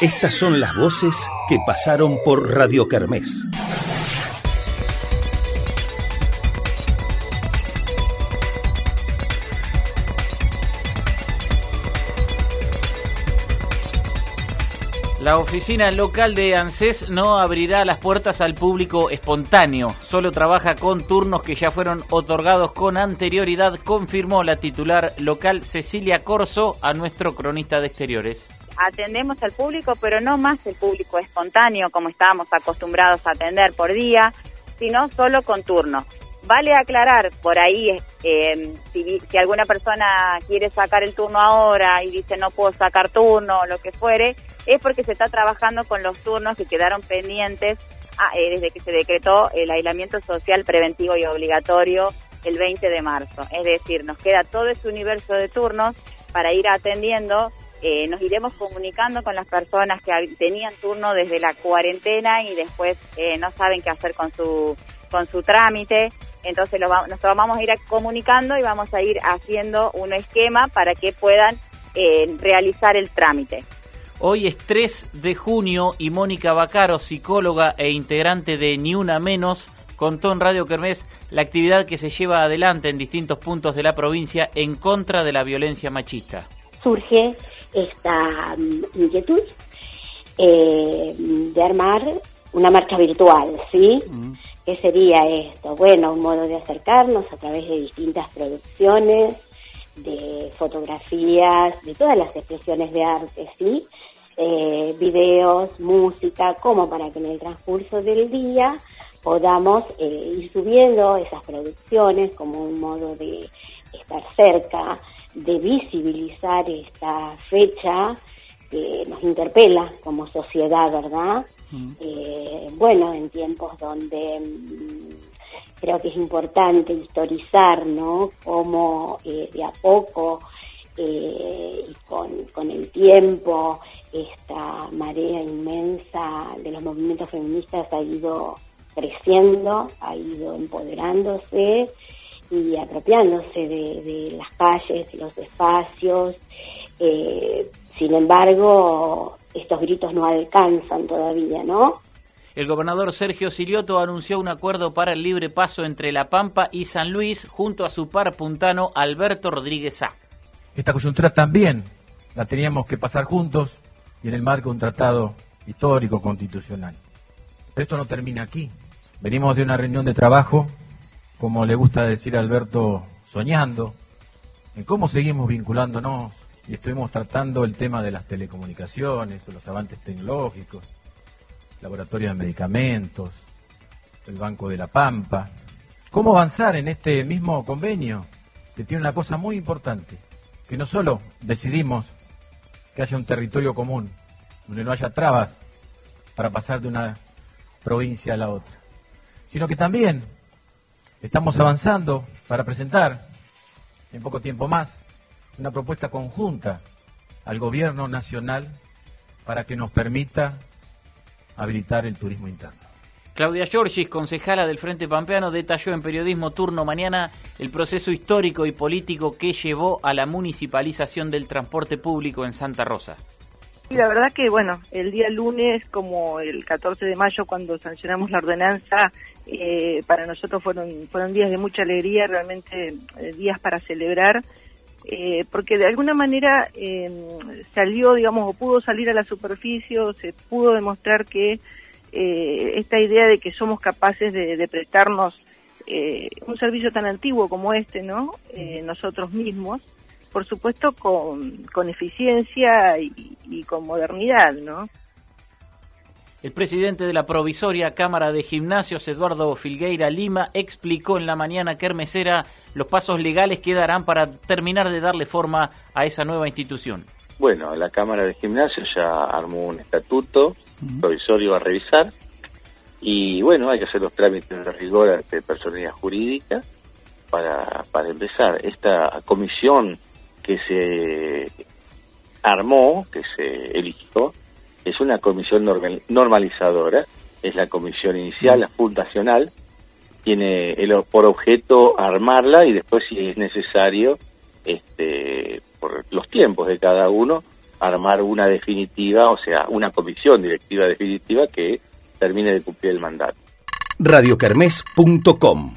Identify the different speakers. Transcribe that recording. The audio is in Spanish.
Speaker 1: Estas son las voces que pasaron por Radio Kermés.
Speaker 2: La oficina local de ANSES no abrirá las puertas al público espontáneo, solo trabaja con turnos que ya fueron otorgados con anterioridad, confirmó la titular local Cecilia Corso a nuestro cronista de exteriores.
Speaker 3: Atendemos al público, pero no más el público espontáneo como estábamos acostumbrados a atender por día, sino solo con turno. Vale aclarar por ahí, eh, si, alguna persona quiere sacar el turno ahora y dice no puedo sacar turno o lo que fuere, es porque se está trabajando con los turnos que quedaron pendientes ah, eh, desde que se decretó el aislamiento social preventivo y obligatorio el 20 de marzo. Es decir, nos queda todo ese universo de turnos para ir atendiendo. Eh, nos iremos comunicando con las personas que tenían turno desde la cuarentena y después eh, no saben qué hacer con su con su trámite. Entonces lo nos vamos a ir comunicando y vamos a ir haciendo un esquema para que puedan realizar el trámite.
Speaker 2: Hoy es 3 de junio y Mónica Bacaro, psicóloga e integrante de Ni Una Menos, contó en Radio Kermés la actividad que se lleva adelante en distintos puntos de la provincia en contra de la violencia machista.
Speaker 4: Surge esta mm, inquietud eh, de armar una marcha virtual, ¿sí? Mm. ¿Qué sería esto? Bueno, un modo de acercarnos a través de distintas producciones, de fotografías, de todas las expresiones de arte, ¿sí? eh, videos, música, como para que en el transcurso del día podamos eh, ir subiendo esas producciones como un modo de estar cerca, de visibilizar esta fecha que nos interpela como sociedad, ¿verdad? Mm. Eh, bueno, en tiempos donde mm, creo que es importante historizar, ¿no? Cómo eh, de a poco y con, con el tiempo esta marea inmensa de los movimientos feministas ha ido creciendo, ha ido empoderándose y apropiándose de, las calles, los espacios. Eh, sin embargo, estos gritos no alcanzan todavía, ¿no?
Speaker 2: El gobernador Sergio Silioto anunció un acuerdo para el libre paso entre La Pampa y San Luis junto a su par puntano Alberto Rodríguez A.
Speaker 5: Esta coyuntura también la teníamos que pasar juntos y en el marco de un tratado histórico constitucional. Pero esto no termina aquí. Venimos de una reunión de trabajo, como le gusta decir a Alberto, soñando, en cómo seguimos vinculándonos y estuvimos tratando el tema de las telecomunicaciones los avances tecnológicos, laboratorios de medicamentos, el Banco de la Pampa. ¿Cómo avanzar en este mismo convenio que tiene una cosa muy importante? Que no solo decidimos que haya un territorio común, donde no haya trabas para pasar de una provincia a la otra, sino que también estamos avanzando para presentar en poco tiempo más una propuesta conjunta al gobierno nacional para que nos permita habilitar el turismo interno.
Speaker 2: Claudia Giorgis, concejala del Frente Pampeano, detalló en Periodismo Turno Mañana el proceso histórico y político que llevó a la municipalización del transporte público en Santa Rosa.
Speaker 6: Y la verdad que, bueno, el día lunes, como el 14 de mayo, cuando sancionamos la ordenanza, eh, para nosotros fueron, fueron días de mucha alegría, realmente eh, días para celebrar, eh, porque de alguna manera salió, digamos, o pudo salir a la superficie, o se pudo demostrar que esta idea de que somos capaces de, prestarnos un servicio tan antiguo como este, ¿no? Nosotros mismos, por supuesto con, con eficiencia y, con modernidad, ¿no?
Speaker 2: El presidente de la provisoria Cámara de Gimnasios, Eduardo Filgueira Lima, explicó en la mañana kermesera los pasos legales que darán para terminar de darle forma a esa nueva institución.
Speaker 7: Bueno, la Cámara de Gimnasios ya armó un estatuto provisorio a revisar. Y bueno, hay que hacer los trámites de rigor de personalidad jurídica para, para empezar. Esta comisión que se armó, que se eligió, es una comisión normalizadora, es la comisión inicial, la fundacional, tiene el, por objeto armarla y después si es necesario, este, por los tiempos de cada uno, armar una definitiva, o sea, una comisión directiva definitiva que termine de cumplir el mandato.
Speaker 1: radiocarmes.com